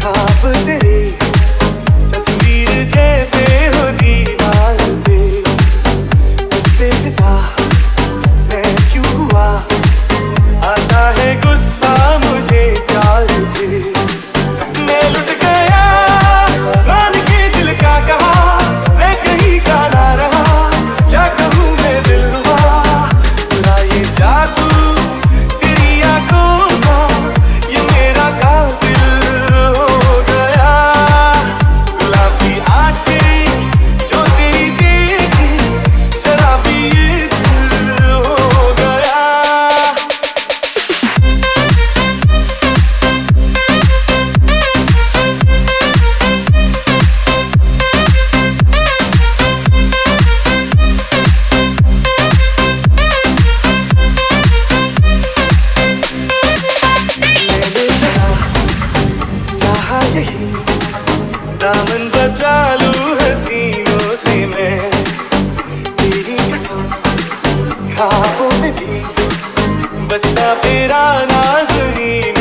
cover निकालू हसीनों से मैं। तेरी कसम खाबों में भी बचता तेरा नाजरीन।